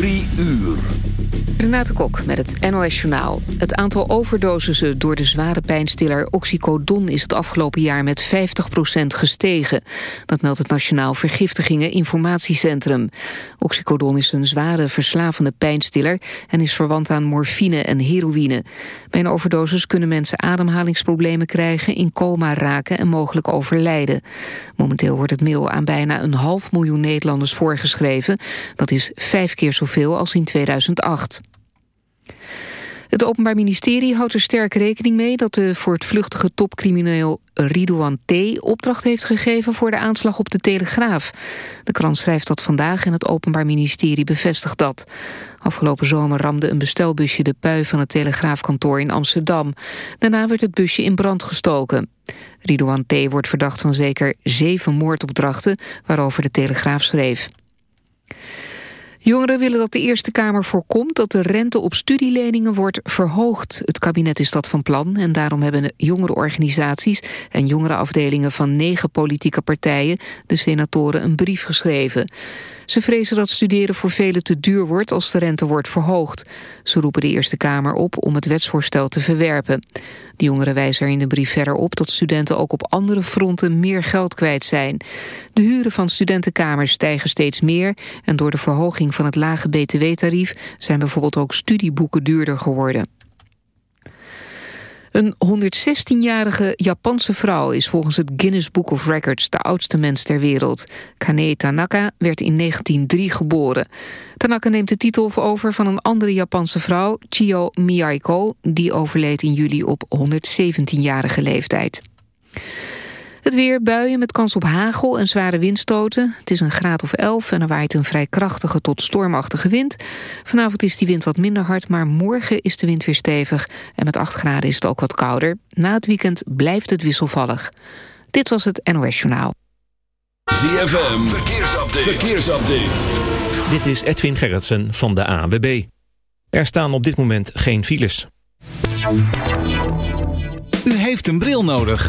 Drie uur. Renate Kok met het NOS Journaal. Het aantal overdosissen door de zware pijnstiller oxycodon... is het afgelopen jaar met 50% gestegen. Dat meldt het Nationaal Vergiftigingen Informatiecentrum. Oxycodon is een zware verslavende pijnstiller... en is verwant aan morfine en heroïne. Bij een overdosis kunnen mensen ademhalingsproblemen krijgen... in coma raken en mogelijk overlijden. Momenteel wordt het middel aan bijna een half miljoen Nederlanders voorgeschreven. Dat is vijf keer zoveel als in 2008. Het Openbaar Ministerie houdt er sterk rekening mee... dat de voortvluchtige topcrimineel Ridouan T. opdracht heeft gegeven... voor de aanslag op de Telegraaf. De krant schrijft dat vandaag en het Openbaar Ministerie bevestigt dat. Afgelopen zomer ramde een bestelbusje de pui van het Telegraafkantoor in Amsterdam. Daarna werd het busje in brand gestoken. Ridouan T. wordt verdacht van zeker zeven moordopdrachten... waarover de Telegraaf schreef. Jongeren willen dat de Eerste Kamer voorkomt dat de rente op studieleningen wordt verhoogd. Het kabinet is dat van plan en daarom hebben jongerenorganisaties en jongerenafdelingen van negen politieke partijen de senatoren een brief geschreven. Ze vrezen dat studeren voor velen te duur wordt als de rente wordt verhoogd. Ze roepen de Eerste Kamer op om het wetsvoorstel te verwerpen. De jongeren wijzen er in de brief verder op dat studenten ook op andere fronten meer geld kwijt zijn. De huren van studentenkamers stijgen steeds meer en door de verhoging van het lage btw-tarief zijn bijvoorbeeld ook studieboeken duurder geworden. Een 116-jarige Japanse vrouw is volgens het Guinness Book of Records de oudste mens ter wereld. Kane Tanaka werd in 1903 geboren. Tanaka neemt de titel over van een andere Japanse vrouw, Chio Miyaiko, die overleed in juli op 117-jarige leeftijd. Het weer, buien met kans op hagel en zware windstoten. Het is een graad of 11 en er waait een vrij krachtige tot stormachtige wind. Vanavond is die wind wat minder hard, maar morgen is de wind weer stevig. En met 8 graden is het ook wat kouder. Na het weekend blijft het wisselvallig. Dit was het NOS Journaal. ZFM, verkeersupdate. verkeersupdate. Dit is Edwin Gerritsen van de ANWB. Er staan op dit moment geen files. U heeft een bril nodig.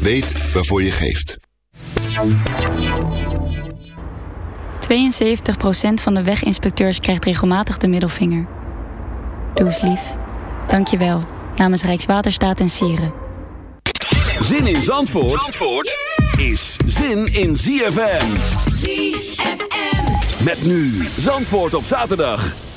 Weet waarvoor je geeft. 72% van de weginspecteurs krijgt regelmatig de middelvinger. Doe eens lief. Dank je wel. Namens Rijkswaterstaat en Sieren. Zin in Zandvoort, Zandvoort is zin in ZFM. ZFM. Met nu Zandvoort op zaterdag.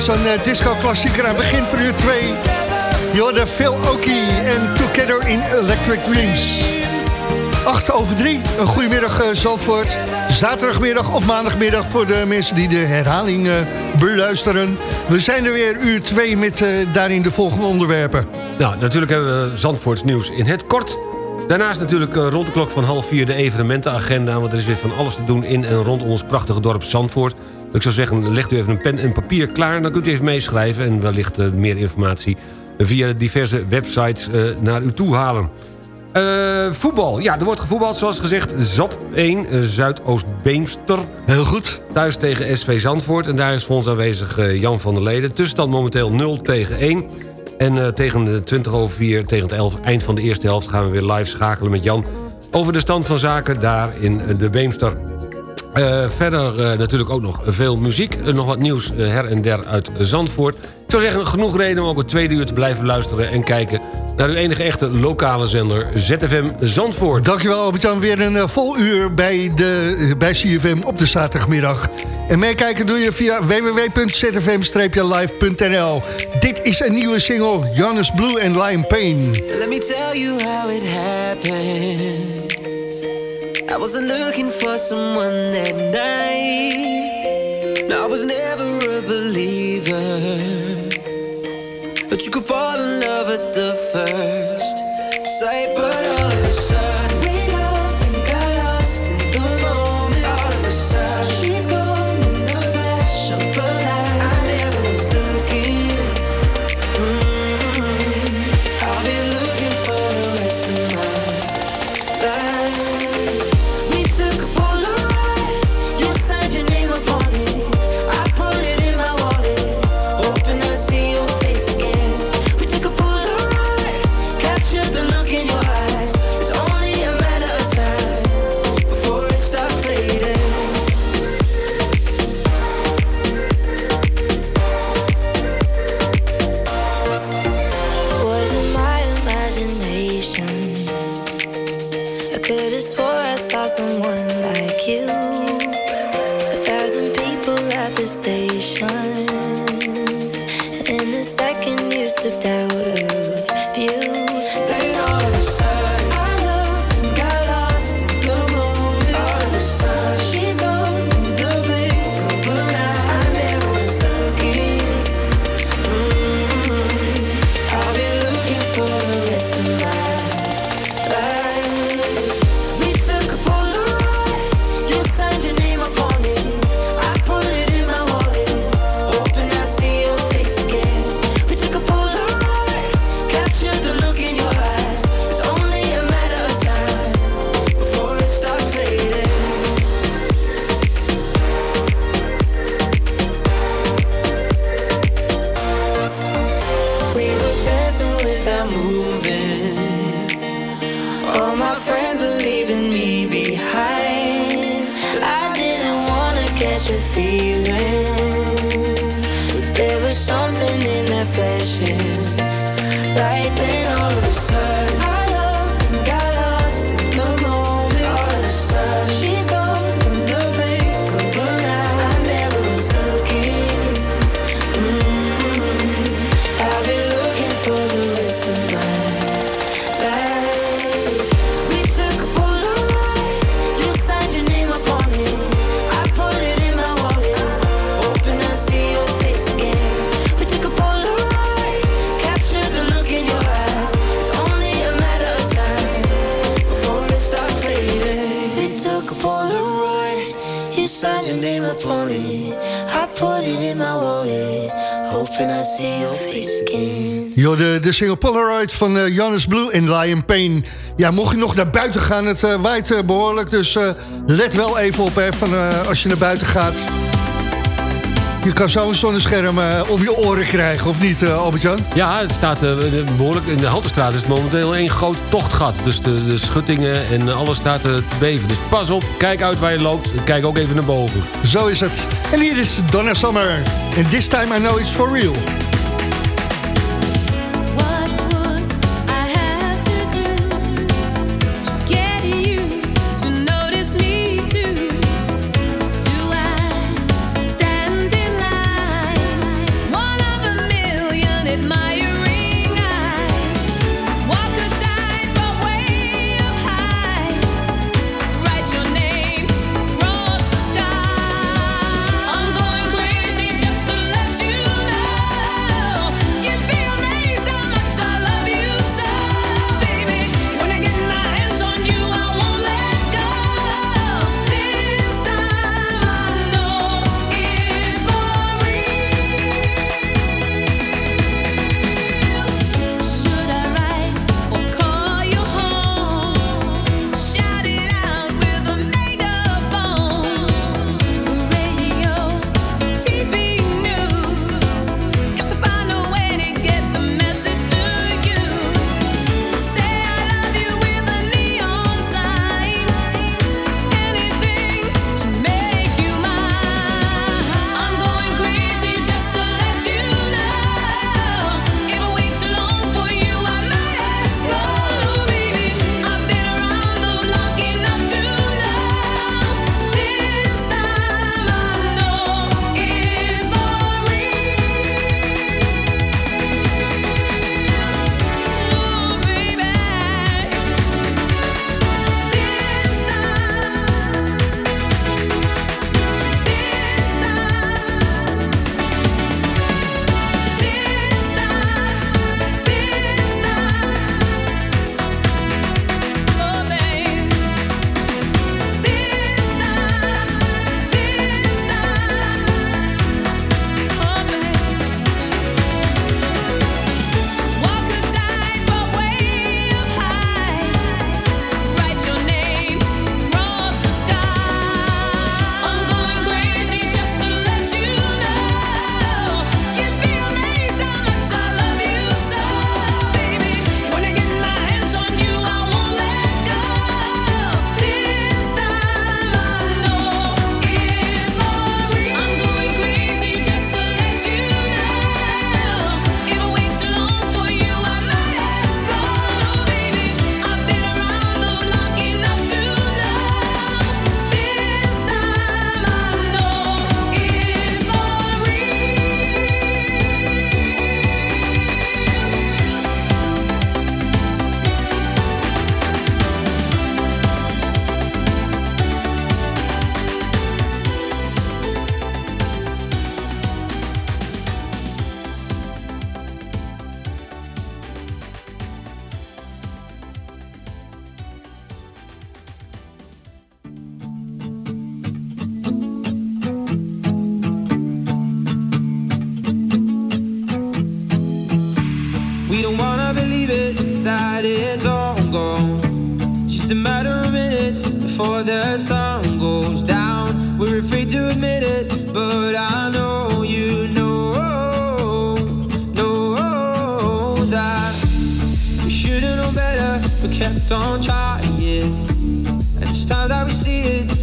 Zo'n uh, disco-klassieker aan begin van uur 2. Je Phil Oki en Together in Electric Dreams. 8 over 3, een goedemiddag uh, Zandvoort. Zaterdagmiddag of maandagmiddag voor de mensen die de herhaling uh, beluisteren. We zijn er weer uur 2 met daarin de volgende onderwerpen. Nou, natuurlijk hebben we Zandvoorts nieuws in het kort. Daarnaast natuurlijk rond de klok van half vier de evenementenagenda... want er is weer van alles te doen in en rond ons prachtige dorp Zandvoort... Ik zou zeggen, legt u even een pen en papier klaar... dan kunt u even meeschrijven en wellicht uh, meer informatie... via de diverse websites uh, naar u toe halen. Uh, voetbal. Ja, er wordt gevoetbald, zoals gezegd. ZAP 1, Zuidoost-Beemster. Heel goed. Thuis tegen SV Zandvoort. En daar is voor ons aanwezig Jan van der Leden. Tussenstand momenteel 0 tegen 1. En tegen de 20 over 4, tegen het 11, eind van de eerste helft... gaan we weer live schakelen met Jan... over de stand van zaken daar in de Beemster. Uh, verder uh, natuurlijk ook nog veel muziek. Uh, nog wat nieuws her en der uit Zandvoort. Ik zou zeggen, genoeg reden om ook het tweede uur te blijven luisteren... en kijken naar uw enige echte lokale zender ZFM Zandvoort. Dankjewel Albert-Jan. Weer een vol uur bij, de, bij CFM op de zaterdagmiddag. En meekijken doe je via www.zfm-live.nl. Dit is een nieuwe single, Janus Blue and Lime Pain. Let me tell you how it happened. I wasn't looking for someone that night. No, I was never a believer. But de single Polaroid van uh, Janus Blue en Lion Pain. Ja, mocht je nog naar buiten gaan, het uh, waait uh, behoorlijk. Dus let wel even op hè, van, als je naar buiten gaat. Je kan zo'n zonnescherm om je oren krijgen, of niet, Albert-Jan? Ja, het staat behoorlijk... In de Halterstraat is het momenteel één groot tochtgat. Dus de, de schuttingen en alles staat te beven. Dus pas op, kijk uit waar je loopt. Kijk ook even naar boven. Zo is het. En hier is Donna Summer. And this time I know it's for real.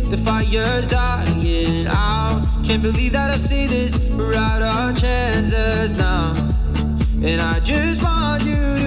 The fire's dying out. Can't believe that I see this, we're out our chances now. And I just want you to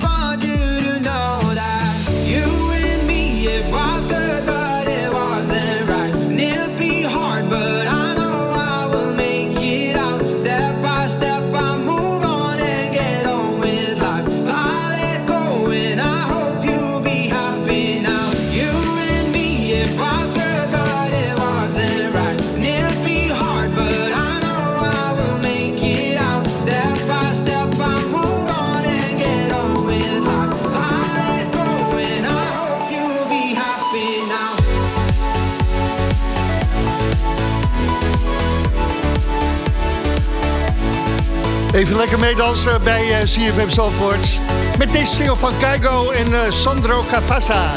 Even lekker meedansen bij eh, CFM Zandvoort. Met deze single van Keigo en eh, Sandro Cavazza.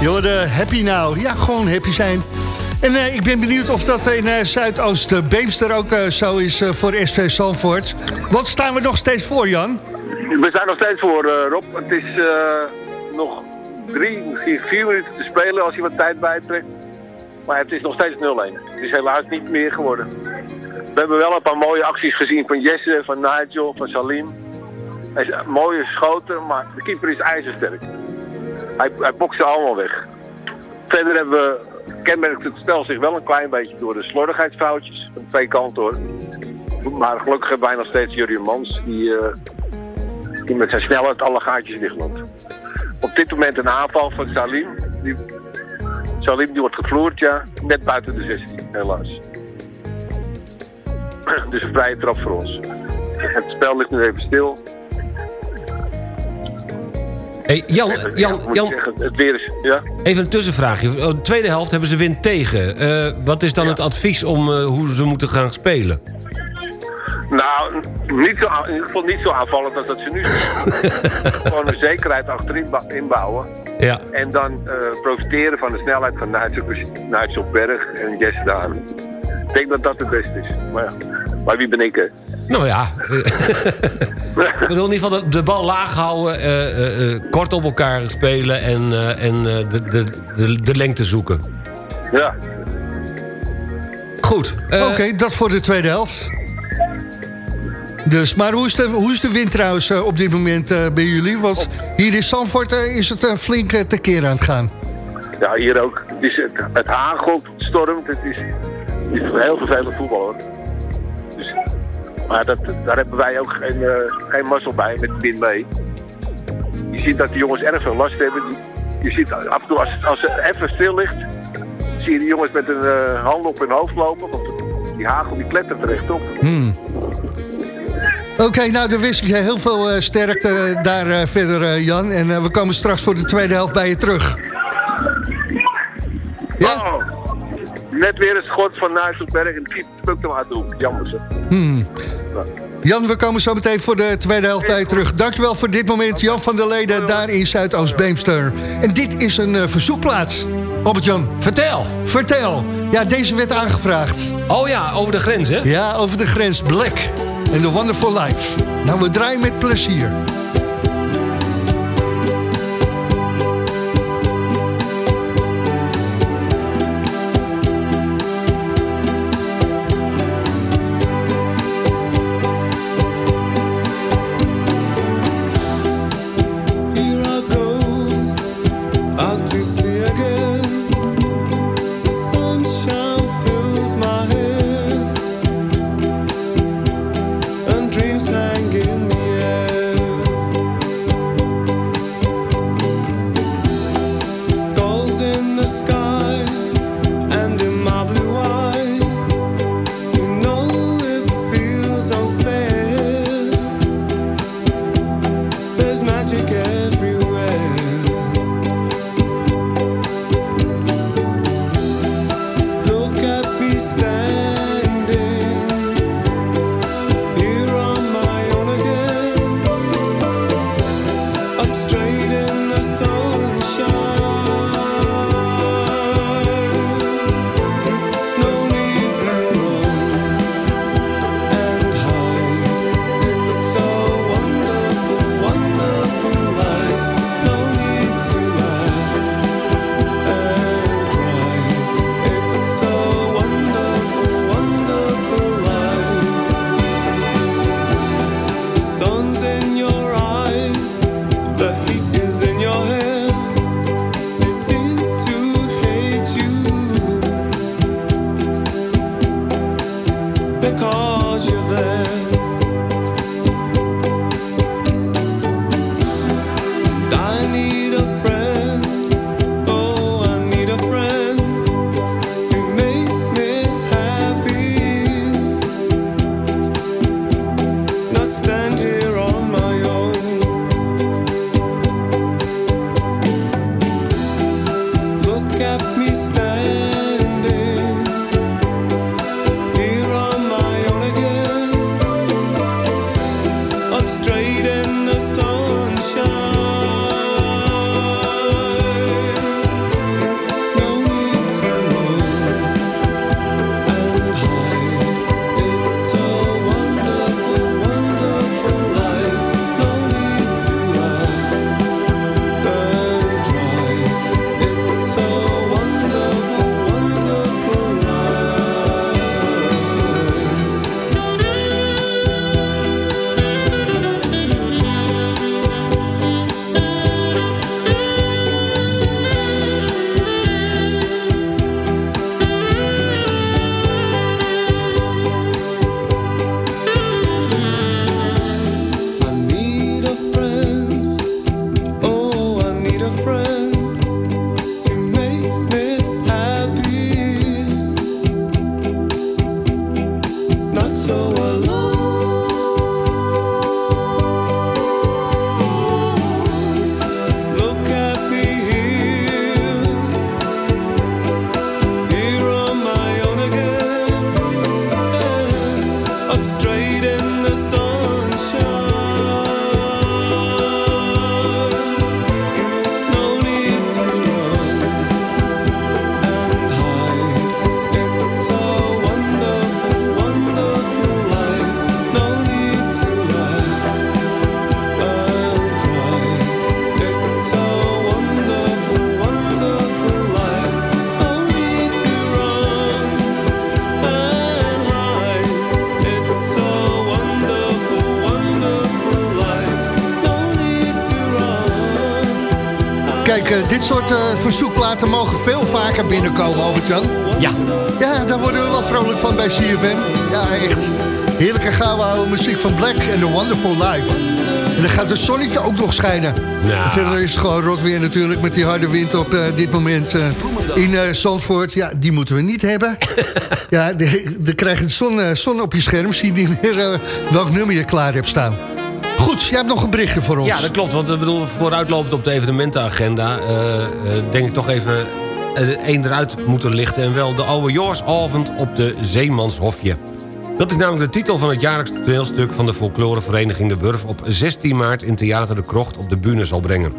Je hoorde Happy Now. Ja, gewoon happy zijn. En eh, ik ben benieuwd of dat in eh, Zuidoost Beemster ook zo is voor SV Zandvoort. Wat staan we nog steeds voor, Jan? We zijn nog steeds voor, Rob. Het is nog drie, misschien vier minuten te spelen als je wat tijd bijtrekt. Maar het is nog steeds 0-1. Het is helaas niet meer geworden. We hebben wel een paar mooie acties gezien van Jesse, van Nigel, van Salim. Hij is mooie schoten, maar de keeper is ijzersterk. Hij, hij bokst ze allemaal weg. Verder hebben we, kenmerkt het spel zich wel een klein beetje door de slordigheidsfoutjes. Van twee kanten hoor. Maar gelukkig hebben wij nog steeds Jurjen Mans, die, eh, die met zijn snelheid alle gaatjes dichtloopt. Op dit moment een aanval van Salim. Die, Salim die wordt gevloerd, ja. Net buiten de 16, helaas. Dus een vrije trap voor ons. Het spel ligt nu even stil. Hey, Jan, Jan, Jan zeggen, het weer is... Ja? even een tussenvraagje. Oh, De tweede helft hebben ze wind tegen. Eh, wat is dan het advies om eh, hoe ze moeten gaan spelen? Nou, niet zo, in ieder geval niet zo aanvallend als dat ze nu zijn. Gewoon een zekerheid achterin inbouwen. Ja. En dan eh, profiteren van de snelheid van Nigel, Nigel Berg en Jesse Daan. Ik denk dat dat het beste is. Maar ja, maar wie ben ik, hè? Nou ja. Ik bedoel in ieder geval de, de bal laag houden, eh, eh, eh, kort op elkaar spelen en, eh, en eh, de, de, de, de lengte zoeken. Ja. Goed. Oké, dat voor de tweede helft. Dus, maar hoe is de, hoe is de wind trouwens eh, op dit moment eh, bij jullie? Want hier in Zandvoort eh, is het een flink tekeer aan het gaan. Ja, hier ook. Het, is, het, het het stormt, het is, heel vervelend voetbal hoor. Dus, maar dat, daar hebben wij ook geen, geen mazzel bij met de wind mee. Je ziet dat de jongens erg veel last hebben. Je ziet af en toe als, als het even stil ligt, zie je de jongens met een uh, hand op hun hoofd lopen. Want die hagel die klettert er echt op. Hmm. Oké, nou dan wist ik heel veel eh, sterkte daar eh, verder, eh, Jan. En we komen straks voor de tweede helft bij je terug. Ja? Oh. Net weer een schot van Nijsselberg en Piet lukt hem doen. Jammer zo. Hmm. Jan, we komen zo meteen voor de tweede helft bij je terug. Dankjewel voor dit moment, Jan van der Leden, daar in Zuidoost-Beemster. En dit is een verzoekplaats. Robert Jan, Vertel. Vertel. Ja, deze werd aangevraagd. Oh ja, over de grens, hè? Ja, over de grens. Black en The Wonderful Life. Nou, we draaien met plezier. Eh, dit soort eh, verzoekplaten mogen veel vaker binnenkomen, Albert-Jan. Ja. Ja, daar worden we wel vrolijk van bij CFM. Ja, echt. Heerlijke gouden muziek van Black en The Wonderful Life. En dan gaat het zonnetje ook nog schijnen. Ja. Verder is het gewoon rot weer natuurlijk met die harde wind op eh, dit moment in Zandvoort. Ja, die moeten we niet hebben. ja, dan krijg je zon, zon op je scherm. Zie je niet meer welk nummer je klaar hebt staan. Goed, jij hebt nog een berichtje voor ons. Ja, dat klopt. Want ik bedoel, vooruitlopend op de evenementenagenda... eh, eh, denk ik toch even eh, één eruit moeten lichten. En wel de oude Joorsavond op de Zeemanshofje. Dat is namelijk de titel van het jaarlijks toneelstuk... van de folklorevereniging De Wurf... op 16 maart in Theater de Krocht op de bühne zal brengen.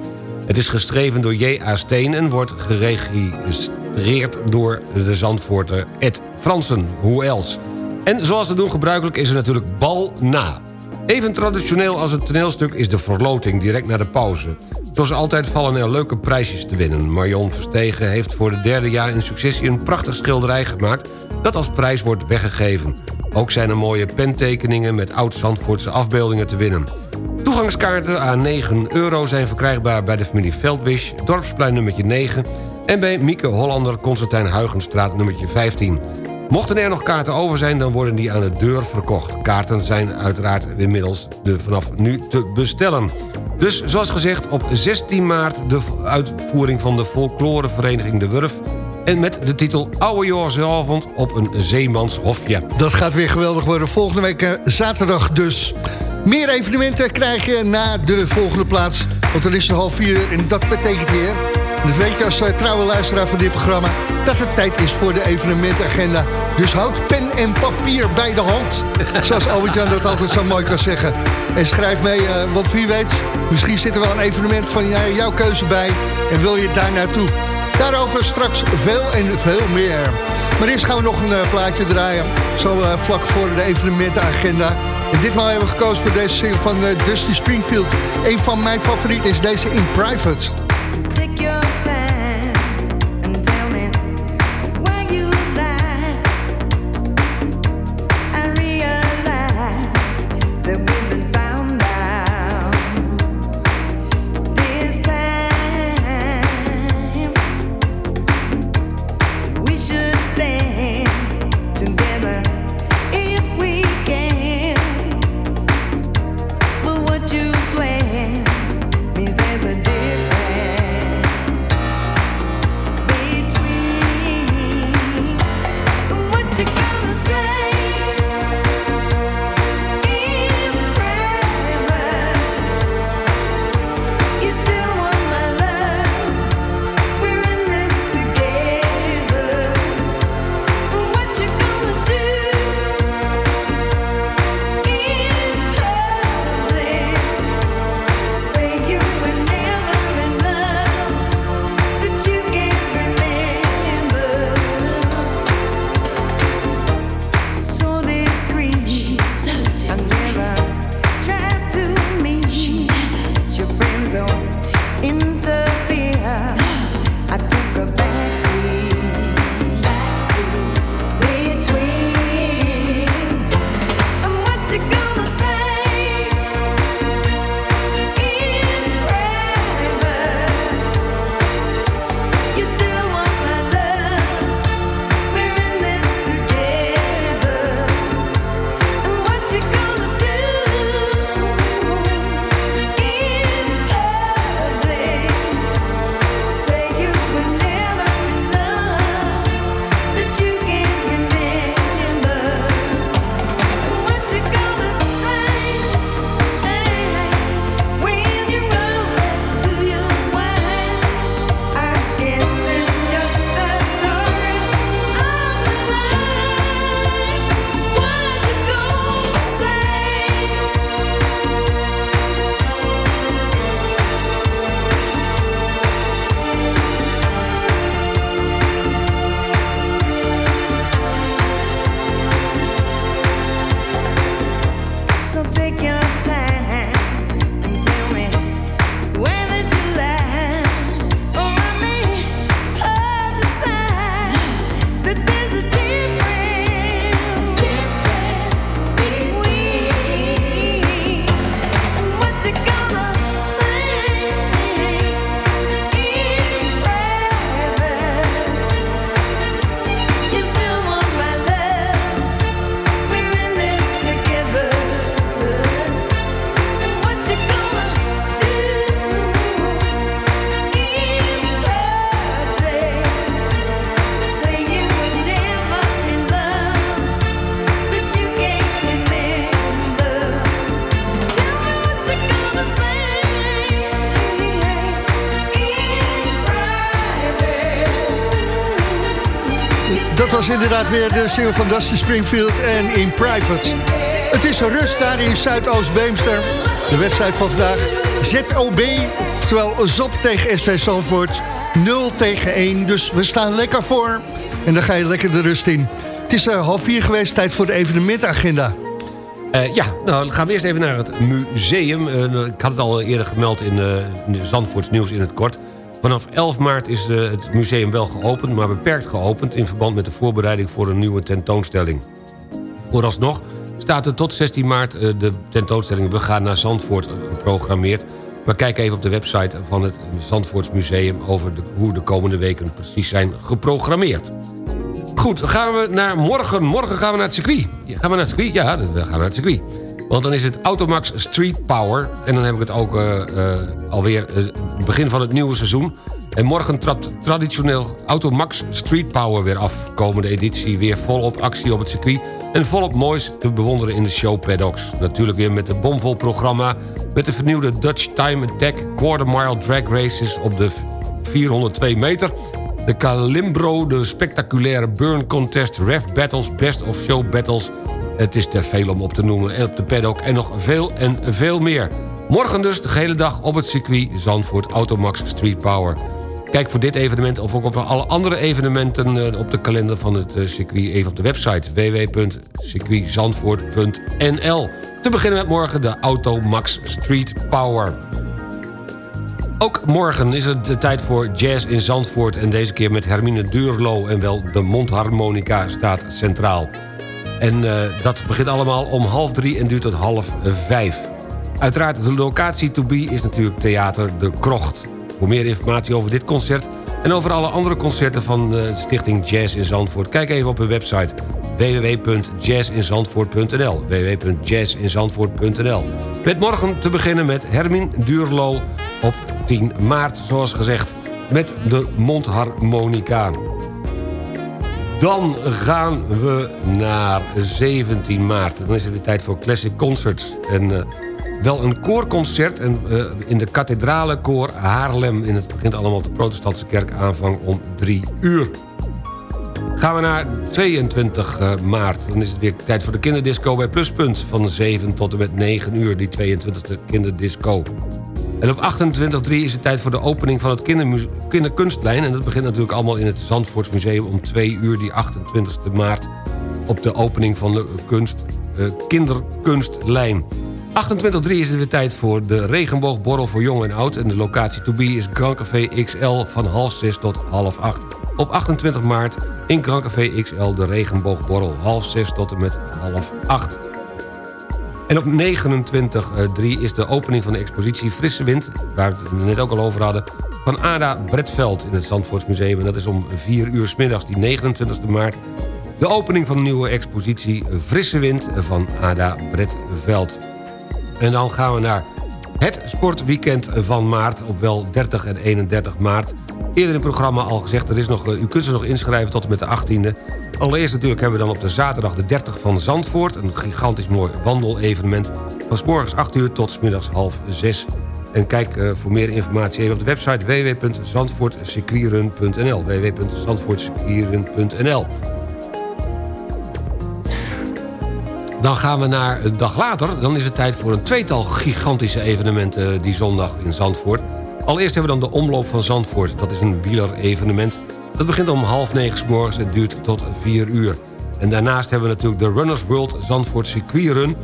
Het is geschreven door J.A. Steen... en wordt geregistreerd door de Zandvoorter Ed Fransen. Hoe else? En zoals te doen gebruikelijk is er natuurlijk bal na. Even traditioneel als het toneelstuk is de verloting direct na de pauze. Zoals altijd vallen er leuke prijsjes te winnen. Marion Verstegen heeft voor het derde jaar in successie een prachtig schilderij gemaakt... dat als prijs wordt weggegeven. Ook zijn er mooie pentekeningen met oud-Zandvoortse afbeeldingen te winnen. Toegangskaarten aan 9 euro zijn verkrijgbaar bij de familie Veldwisch... Dorpsplein nummertje 9 en bij Mieke Hollander Constantijn Huigenstraat nummertje 15. Mochten er nog kaarten over zijn, dan worden die aan de deur verkocht. Kaarten zijn uiteraard inmiddels de, vanaf nu te bestellen. Dus zoals gezegd, op 16 maart de uitvoering van de folklorevereniging De Wurf... en met de titel Oude Joorsavond op een zeemanshofje. Dat gaat weer geweldig worden. Volgende week eh, zaterdag dus. Meer evenementen krijg je na de volgende plaats. Want dan is het half vier en dat betekent weer... Dat weet je als eh, trouwe luisteraar van dit programma... dat het tijd is voor de evenementagenda. Dus houd pen en papier bij de hand. Zoals Albert-Jan dat altijd zo mooi kan zeggen. En schrijf mee, eh, want wie weet... misschien zit er wel een evenement van jouw keuze bij... en wil je daar naartoe. Daarover straks veel en veel meer. Maar eerst gaan we nog een eh, plaatje draaien. Zo vlak voor de evenementenagenda. En ditmaal hebben we gekozen voor deze single van Dusty Springfield. Een van mijn favorieten is deze In Private. Was inderdaad weer de single van Dusty Springfield en In Private. Het is rust daar in Zuidoost-Beemster. De wedstrijd van vandaag ZOB, oftewel Zop tegen SV Zandvoort. 0 tegen 1, dus we staan lekker voor. En dan ga je lekker de rust in. Het is uh, half vier geweest, tijd voor de evenementagenda. Uh, ja, nou dan gaan we eerst even naar het museum. Uh, ik had het al eerder gemeld in, uh, nieuws in het kort. Vanaf 11 maart is het museum wel geopend, maar beperkt geopend... in verband met de voorbereiding voor een nieuwe tentoonstelling. Vooralsnog staat er tot 16 maart de tentoonstelling... We gaan naar Zandvoort geprogrammeerd... Maar kijk even op de website van het Zandvoorts Museum... over hoe de komende weken precies zijn geprogrammeerd. Goed, gaan we naar morgen. Morgen gaan we naar het circuit. Gaan we naar het circuit? Ja, we gaan naar het circuit. Want dan is het Automax Street Power. En dan heb ik het ook uh, uh, alweer het uh, begin van het nieuwe seizoen. En morgen trapt traditioneel Automax Street Power weer af. Komende editie weer volop actie op het circuit. En volop moois te bewonderen in de show paddocks. Natuurlijk weer met een bomvol programma. Met de vernieuwde Dutch Time Attack Quarter Mile Drag Races op de 402 meter de Calimbro, de spectaculaire Burn Contest, Ref Battles, Best of Show Battles. Het is te veel om op te noemen. En op de paddock en nog veel en veel meer. Morgen dus de hele dag op het circuit Zandvoort Automax Street Power. Kijk voor dit evenement of ook voor alle andere evenementen op de kalender van het circuit even op de website www.circuitzandvoort.nl. Te beginnen met morgen de Automax Street Power. Ook morgen is het de tijd voor jazz in Zandvoort... en deze keer met Hermine Duurlo en wel de mondharmonica staat centraal. En uh, dat begint allemaal om half drie en duurt tot half vijf. Uiteraard, de locatie to be is natuurlijk Theater De Krocht. Voor meer informatie over dit concert en over alle andere concerten van de Stichting Jazz in Zandvoort... kijk even op hun website www.jazzinzandvoort.nl www.jazzinzandvoort.nl Met morgen te beginnen met Hermin Duurlo op 10 maart, zoals gezegd, met de mondharmonica. Dan gaan we naar 17 maart. Dan is het weer tijd voor Classic Concerts. En uh, wel een koorconcert en, uh, in de kathedrale koor Haarlem. In het begint allemaal de protestantse kerk aanvang om 3 uur. Gaan we naar 22 uh, maart. Dan is het weer tijd voor de kinderdisco bij Pluspunt. Van 7 tot en met 9 uur, die 22e kinderdisco. En op 28.3 is het tijd voor de opening van het kinderkunstlijn. En dat begint natuurlijk allemaal in het Zandvoortsmuseum om 2 uur, die 28 maart. Op de opening van de kunst, uh, kinderkunstlijn. 28.3 is het weer tijd voor de regenboogborrel voor jong en oud. En de locatie to be is Grand Café XL van half 6 tot half 8. Op 28 maart in Grand Café XL de regenboogborrel. Half 6 tot en met half 8. En op 29.3 is de opening van de expositie Frisse Wind... waar we het net ook al over hadden... van Ada Bretveld in het Zandvoortsmuseum. En dat is om 4 uur s middags, die 29 maart... de opening van de nieuwe expositie Frisse Wind van Ada Bretveld. En dan gaan we naar het sportweekend van maart... op wel 30 en 31 maart. Eerder in het programma al gezegd, er is nog, u kunt ze nog inschrijven tot en met de 18e... Allereerst natuurlijk hebben we dan op de zaterdag de 30 van Zandvoort... een gigantisch mooi wandelevenement van s morgens 8 uur tot s middags half 6. En kijk uh, voor meer informatie even op de website www.zandvoortcircuitrun.nl www.zandvoortcircuitrun.nl Dan gaan we naar een dag later. Dan is het tijd voor een tweetal gigantische evenementen die zondag in Zandvoort. Allereerst hebben we dan de Omloop van Zandvoort. Dat is een wielerevenement dat begint om half negen morgens en duurt tot vier uur. En daarnaast hebben we natuurlijk de Runners World Zandvoort Circuitrun.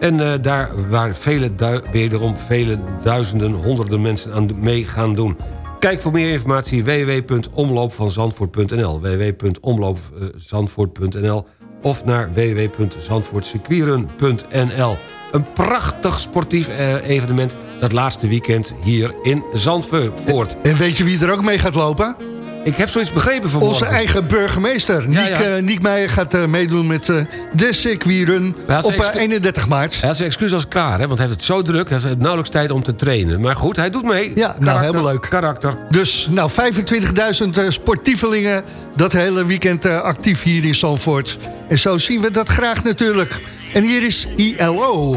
En uh, daar waar vele wederom vele duizenden, honderden mensen aan mee gaan doen. Kijk voor meer informatie www.omloopvanzandvoort.nl www.omloopzandvoort.nl of naar www.zandvoortcircuitrun.nl Een prachtig sportief uh, evenement dat laatste weekend hier in Zandvoort. En weet je wie er ook mee gaat lopen? Ik heb zoiets begrepen van Onze eigen burgemeester, ja, Niek, ja. Uh, Niek Meijer, gaat uh, meedoen met uh, de circuitrun op 31 maart. Hij had zijn excuus als klaar, hè, want hij heeft het zo druk. Hij heeft nauwelijks tijd om te trainen. Maar goed, hij doet mee. Ja, karakter, nou helemaal leuk. Karakter. Dus nou, 25.000 sportievelingen dat hele weekend actief hier in Zandvoort. En zo zien we dat graag natuurlijk. En hier is ILO.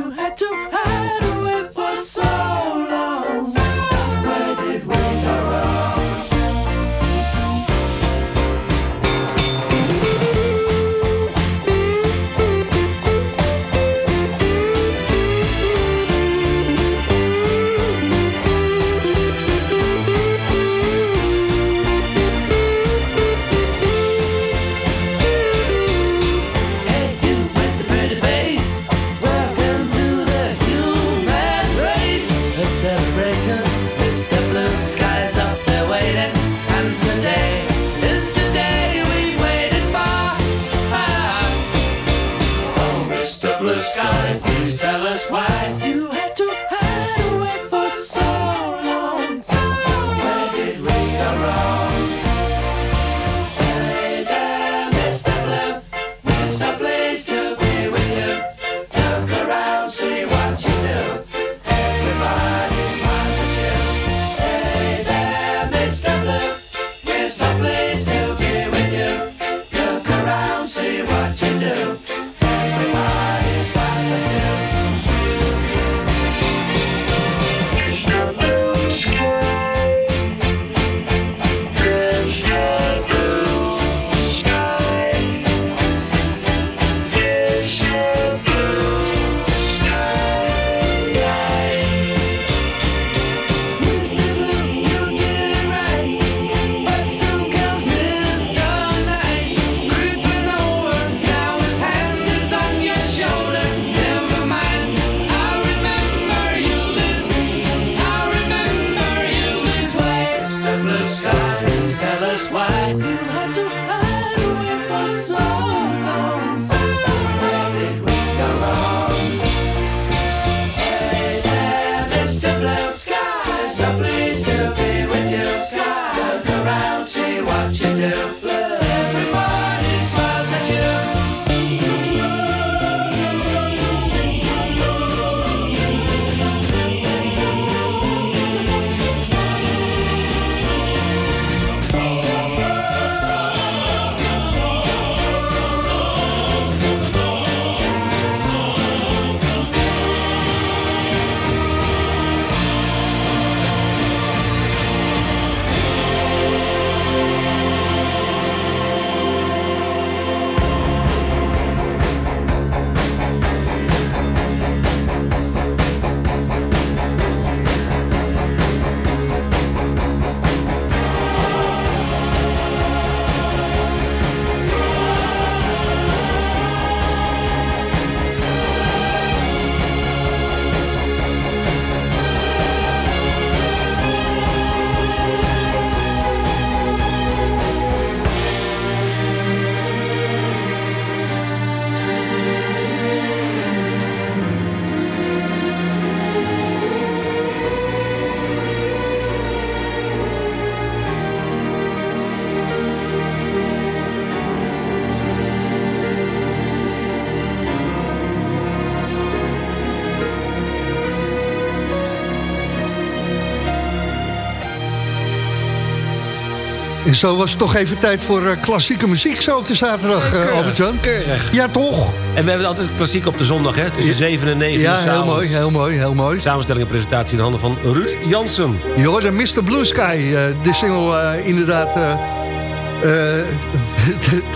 zo was het toch even tijd voor eh, klassieke muziek zo op de zaterdag, uh, Albert-Jan. Keurig. Ja, toch? En we hebben altijd klassiek op de zondag, hè? Tussen 7 en 9 Ja, heel mooi, heel mooi, heel mooi. Samenstelling en presentatie in handen van Ruud Jansen. Je hoorde Mr. Blue Sky, eh, de single inderdaad...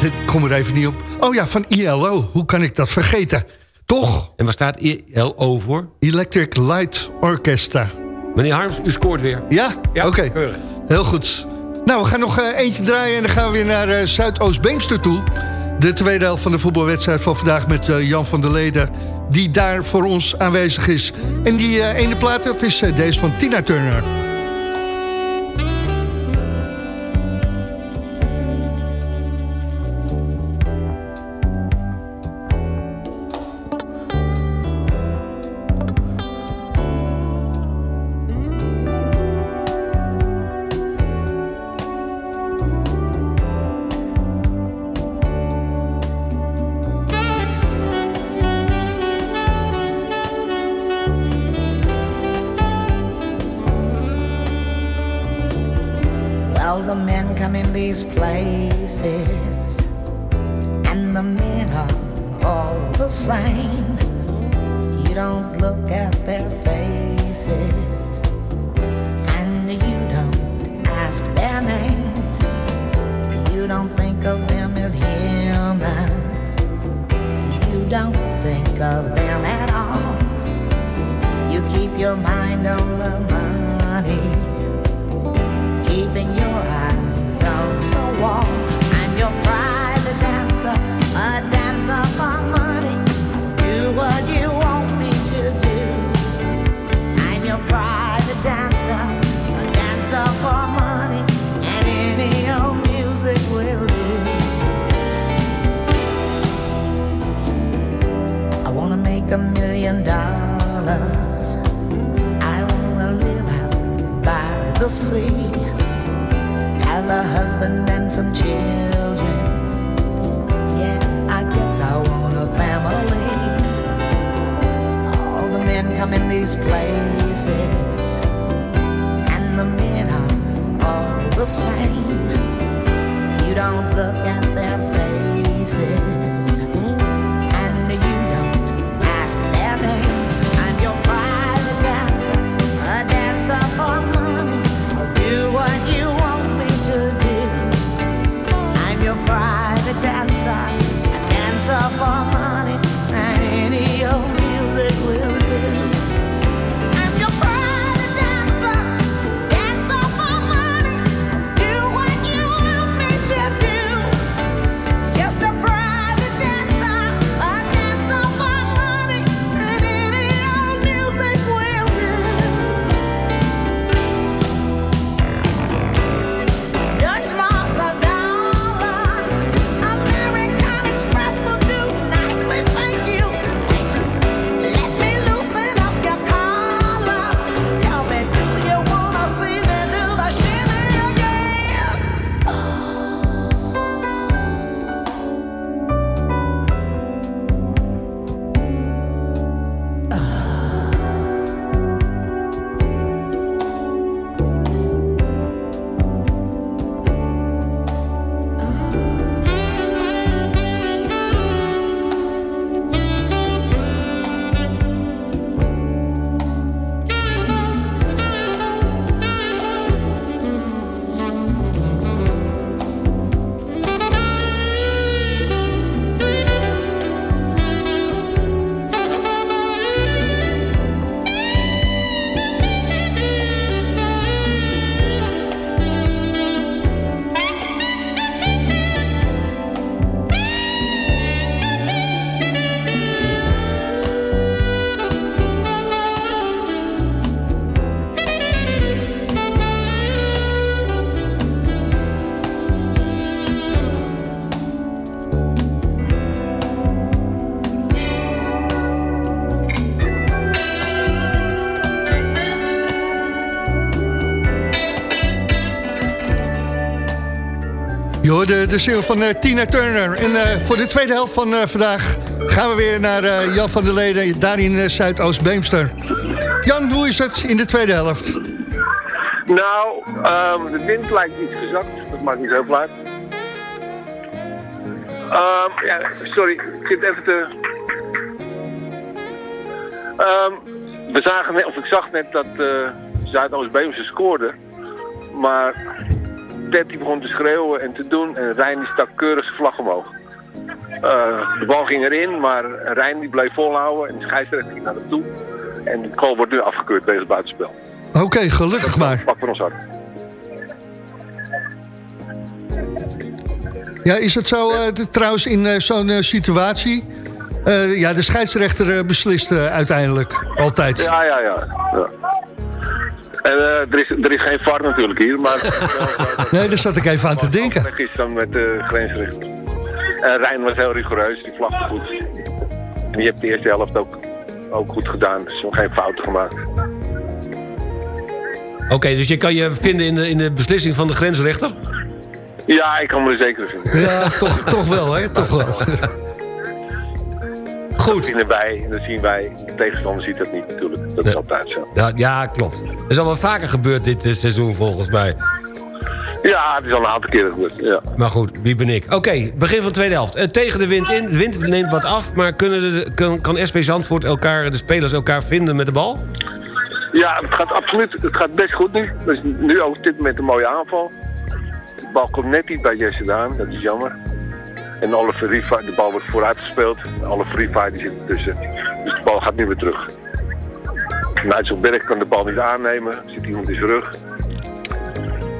Ik kom er even niet op. Oh ja, van ILO. Hoe kan ik dat vergeten? Toch? En waar staat ILO voor? Electric Light Orchestra. Meneer Harms, u scoort weer. Ja? Oké. Heel goed. Nou, we gaan nog eh, eentje draaien en dan gaan we weer naar eh, Zuidoost-Beemster toe. De tweede helft van de voetbalwedstrijd van vandaag met eh, Jan van der Leden... die daar voor ons aanwezig is. En die ene plaat, dat is deze van Tina Turner. The sea. Have a husband and some children. Yeah, I guess I want a family. All the men come in these places, and the men are all the same. You don't look at their faces, fama de single van eh, Tina Turner. En eh, voor de tweede helft van eh, vandaag gaan we weer naar eh, Jan van der Leden... daar in eh, Zuidoost-Beemster. Jan, hoe is het in de tweede helft? Nou, ehm, de wind lijkt iets gezakt. Dat maakt niet zoveel uit. Ehm, ja, sorry, ik zit even te... Ehm, we zagen net, of ik zag net dat uh, Zuidoost-Beemse scoorde. Maar Ted die begon te schreeuwen en te doen en Rijn die stak keurig zijn vlag omhoog. Eh, de bal ging erin, maar Rijn die bleef volhouden en de scheidsrechter ging naar hem toe. En de goal wordt nu afgekeurd wegens buitenspel. Oké, gelukkig maar. Pak voor ons hart. Ja, is het zo eh, de- trouwens in eh, zo'n situatie? Ja, de scheidsrechter beslist uiteindelijk. Altijd. Ja, ja, ja. ja. En eh, er, is, er is geen VAR natuurlijk hier, maar... Nee, daar zat ik even aan te denken. Weg is dan met de grensrechter. En Rijn was heel rigoureus, die vlagde goed. En die heeft de eerste helft ook, ook goed gedaan, dus nog geen fouten gemaakt. Oké, dus je kan je vinden in de, in de beslissing van de grensrechter? Ja, ik kan me er zeker vinden. Ja, toch, toch wel, hè? Toch wel. Goed. Erbij, en dat zien wij. De tegenstander ziet dat niet natuurlijk. Dat is altijd zo. Ja, ja, klopt. Dat is al wel vaker gebeurd dit eh, seizoen volgens mij. Ja, het is al een aantal keren gebeurd, ja. Maar goed, wie ben ik? Oké, begin van de tweede helft. Eh, tegen de wind in, de wind neemt wat af... maar kunnen de, kan, kan SP Zandvoort elkaar, de spelers elkaar vinden met de bal? Ja, het gaat absoluut, het gaat best goed nu. Dus nu ook op dit moment een mooie aanval. De bal komt net niet bij Jesse Daan, dat is jammer. En Oliver Riva, de bal wordt vooruit gespeeld. Oliver Riva die zit ertussen. Dus de bal gaat nu weer terug. Nigel Berg kan de bal niet aannemen. Zit iemand in zijn rug.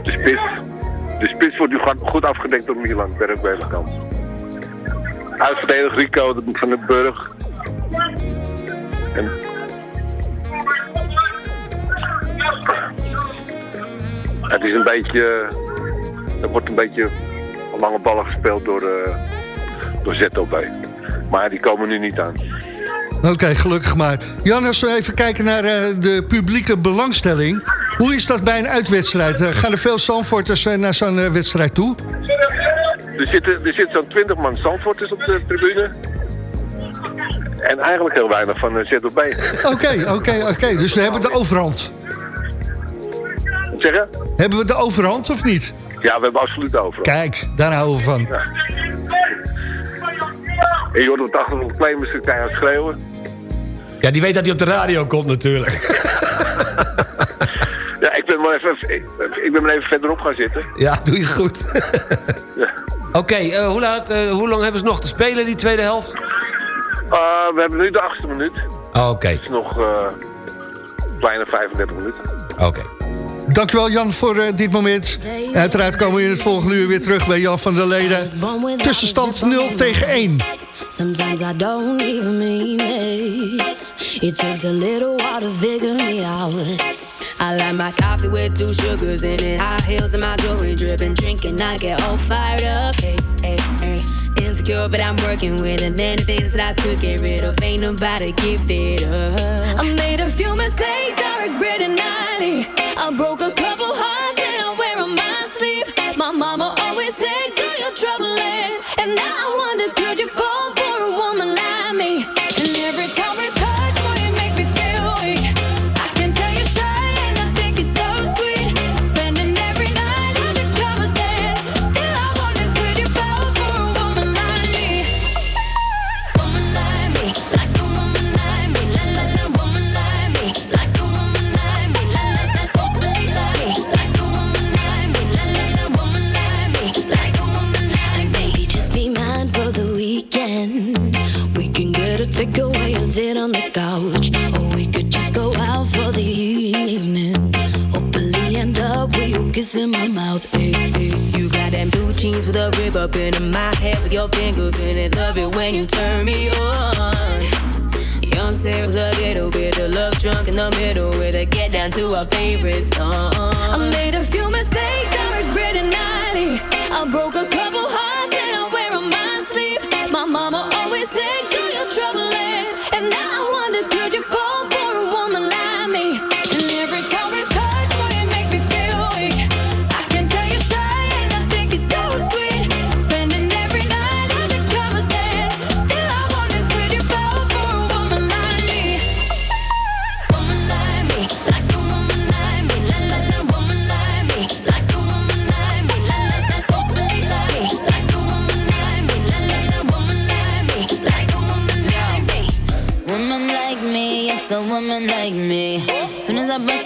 De spits. De spits wordt nu goed afgedekt door Milan Berg bij de kant. Uitverdedigd Rico van den Burg. En het is een beetje... Er wordt een beetje lange ballen gespeeld door, eh door ZOB. Maar die komen nu niet aan. Oké, gelukkig maar. Jan, als we even kijken naar eh, de publieke belangstelling. Hoe is dat bij een uitwedstrijd? Eh, gaan er veel Zandvoorters naar zo'n wedstrijd toe? Er zitten, er zit zo'n 20 man Zandvoorters op de tribune. En eigenlijk heel weinig van eh, ZOB. Oké, oké, oké. Dus we hebben de overhand. Wat zeggen? Hebben we de overhand of niet? Ja, we hebben absoluut de overal. Kijk, daar houden we van. En je hoort op de achtergrond claimers aan het schreeuwen. Ja, die weet dat hij op de radio komt natuurlijk. Ja, ik ben maar even, ik, ben maar even verderop gaan zitten. Ja, doe je goed. Oké, eh, hoe, laat, eh, hoe lang hebben ze nog te spelen, die tweede helft? Uh, we hebben nu de achtste minuut. Oh, Oké, Het is nog uh, kleine 35 minuten. oké. Dankjewel Jan voor eh, dit moment. En uiteraard komen we in het volgende uur weer terug bij Jan van der Leden. Tussenstand 0 tegen 1. Sometimes I don't even mean it. It takes a little while to figure me out. I like my coffee with two sugars in it. High heels and my jewelry dripping. Drinking, I get all fired up. Hey, hey, hey. Insecure, but I'm working with it. Many things that I could get rid of. Ain't nobody give it up. I made a few mistakes I regret it nightly. I broke a couple hearts and I wear on my sleeve. My mama always said, do your trouble. And now I wonder, could you you my mouth. Hey, hey. You got them blue jeans with a rib up in my head with your fingers in it. Love it when you turn me on. Young Sarah with a little bit of love drunk in the middle with a get down to our favorite song. I made a few mistakes I regret it nightly. I broke a couple hearts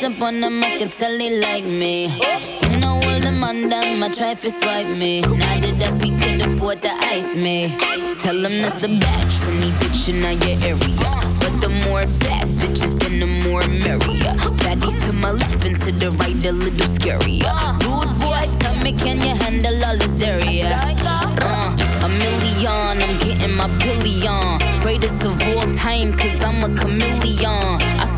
Up on them, I can tell they like me. You know, all them on them, I try to swipe me. Now that up, he could afford to ice me. Tell them that's a batch for me, bitch, in your area. But the more bad bitches, then the more merrier. Baddies to my left and to the right, a little scarier. Dude, boy, tell me, can you handle all this dairy? Uh, a million, I'm getting my billion. Greatest of all time, cause I'm a chameleon. I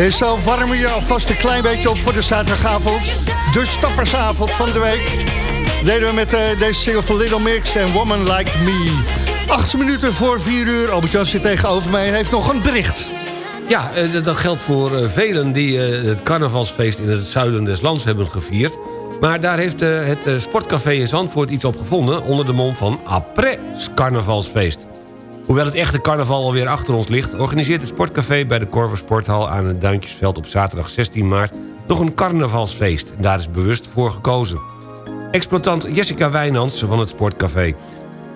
En zo warmen je alvast een klein beetje op voor de zaterdagavond. De stappersavond van de week. Deden we met uh, deze single van Little Mix en Woman Like Me. Acht minuten voor vier uur. Albert-Jan zit tegenover mij en heeft nog een bericht. Ja, uh, dat geldt voor uh, velen die het carnavalsfeest in het zuiden des lands hebben gevierd. Maar daar heeft het sportcafé in Zandvoort iets op gevonden... onder de mom van après carnavalsfeest. Hoewel het echte carnaval alweer achter ons ligt... organiseert het Sportcafé bij de Korver Sporthal aan het Duintjesveld... op zaterdag 16 maart nog een carnavalsfeest. Daar is bewust voor gekozen. Exploitant Jessica Wijnands van het Sportcafé.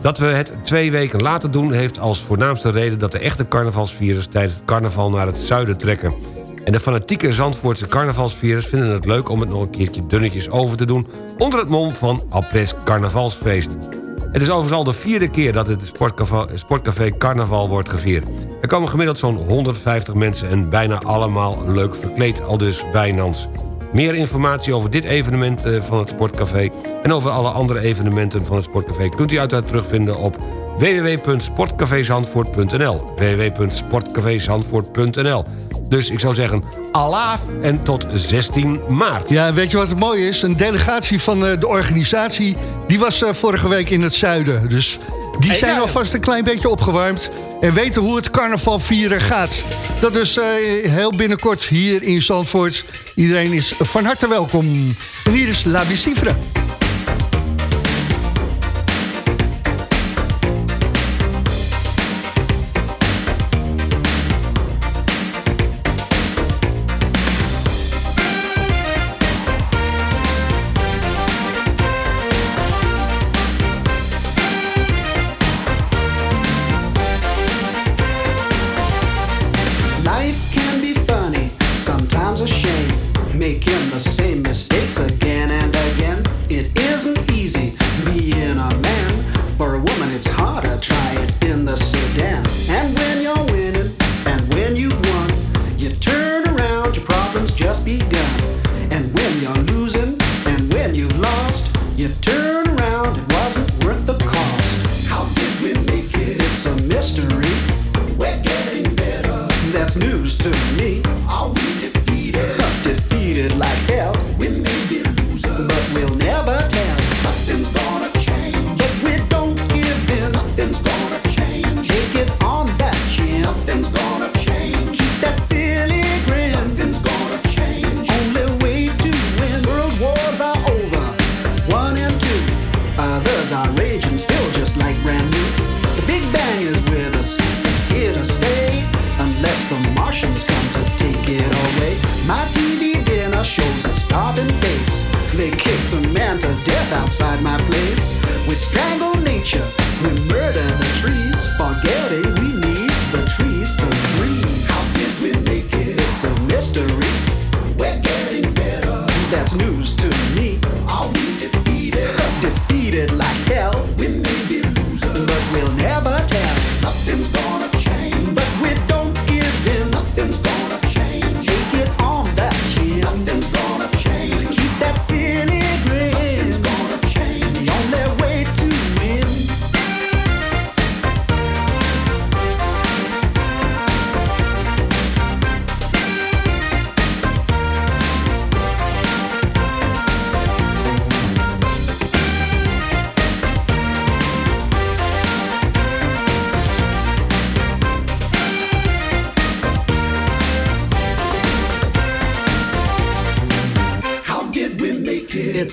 Dat we het twee weken later doen... heeft als voornaamste reden dat de echte carnavalsvirus... tijdens het carnaval naar het zuiden trekken. En de fanatieke Zandvoortse carnavalsvirus vinden het leuk... om het nog een keertje dunnetjes over te doen... onder het mom van Alpres Carnavalsfeest. Het is overigens al de vierde keer dat het sportcafé, Carnaval wordt gevierd. Er komen gemiddeld zo'n 150 mensen en bijna allemaal leuk verkleed, al dus Wijnans. Meer informatie over dit evenement eh, van het Sportcafé... en over alle andere evenementen van het Sportcafé... kunt u uiteraard terugvinden op www.sportcafezandvoort.nl www.sportcafezandvoort.nl Dus ik zou zeggen, alaaf en tot 16 maart. Ja, weet je wat het mooie is? Een delegatie van eh, de organisatie... die was eh, vorige week in het zuiden. Dus die zijn alvast een klein beetje opgewarmd... en weten hoe het carnaval vieren gaat. Dat is uh, heel binnenkort hier in Zandvoort. Iedereen is van harte welkom. En hier is La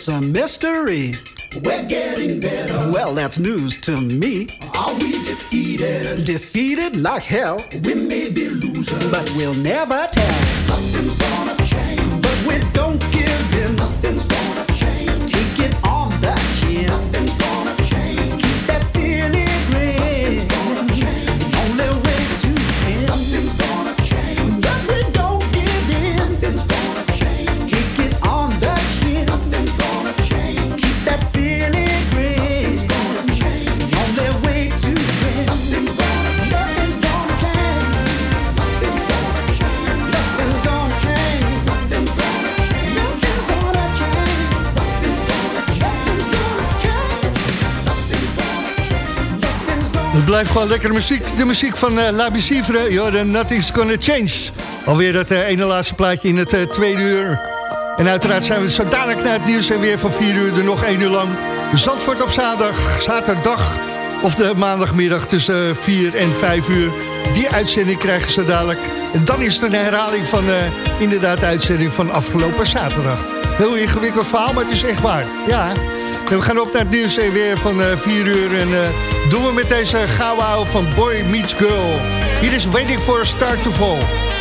Bicifre. mystery. We're getting better. Well, that's news to me. Are we defeated? Defeated like hell. We may be losers, but we'll never tell. Nothing's gonna blijft gewoon lekkere muziek. De muziek van uh, La Bicivre. Nothing's Gonna Change. Alweer het eh, ene laatste plaatje in het eh, tweede uur. En uiteraard zijn we zo dadelijk naar het nieuws en weer van 4 uur er nog 1 uur lang. Zandvoort op zaterdag, zaterdag of de maandagmiddag tussen 4 en 5 uur. Die uitzending krijgen ze dadelijk. En dan is het een herhaling van inderdaad de uitzending van afgelopen zaterdag. Heel ingewikkeld verhaal, maar het is echt waar. Ja, we gaan op naar het nieuws weer van eh 4 uur. En eh, doen we met deze ouwe van Boy Meets Girl. Hier is Waiting for a Star to Fall.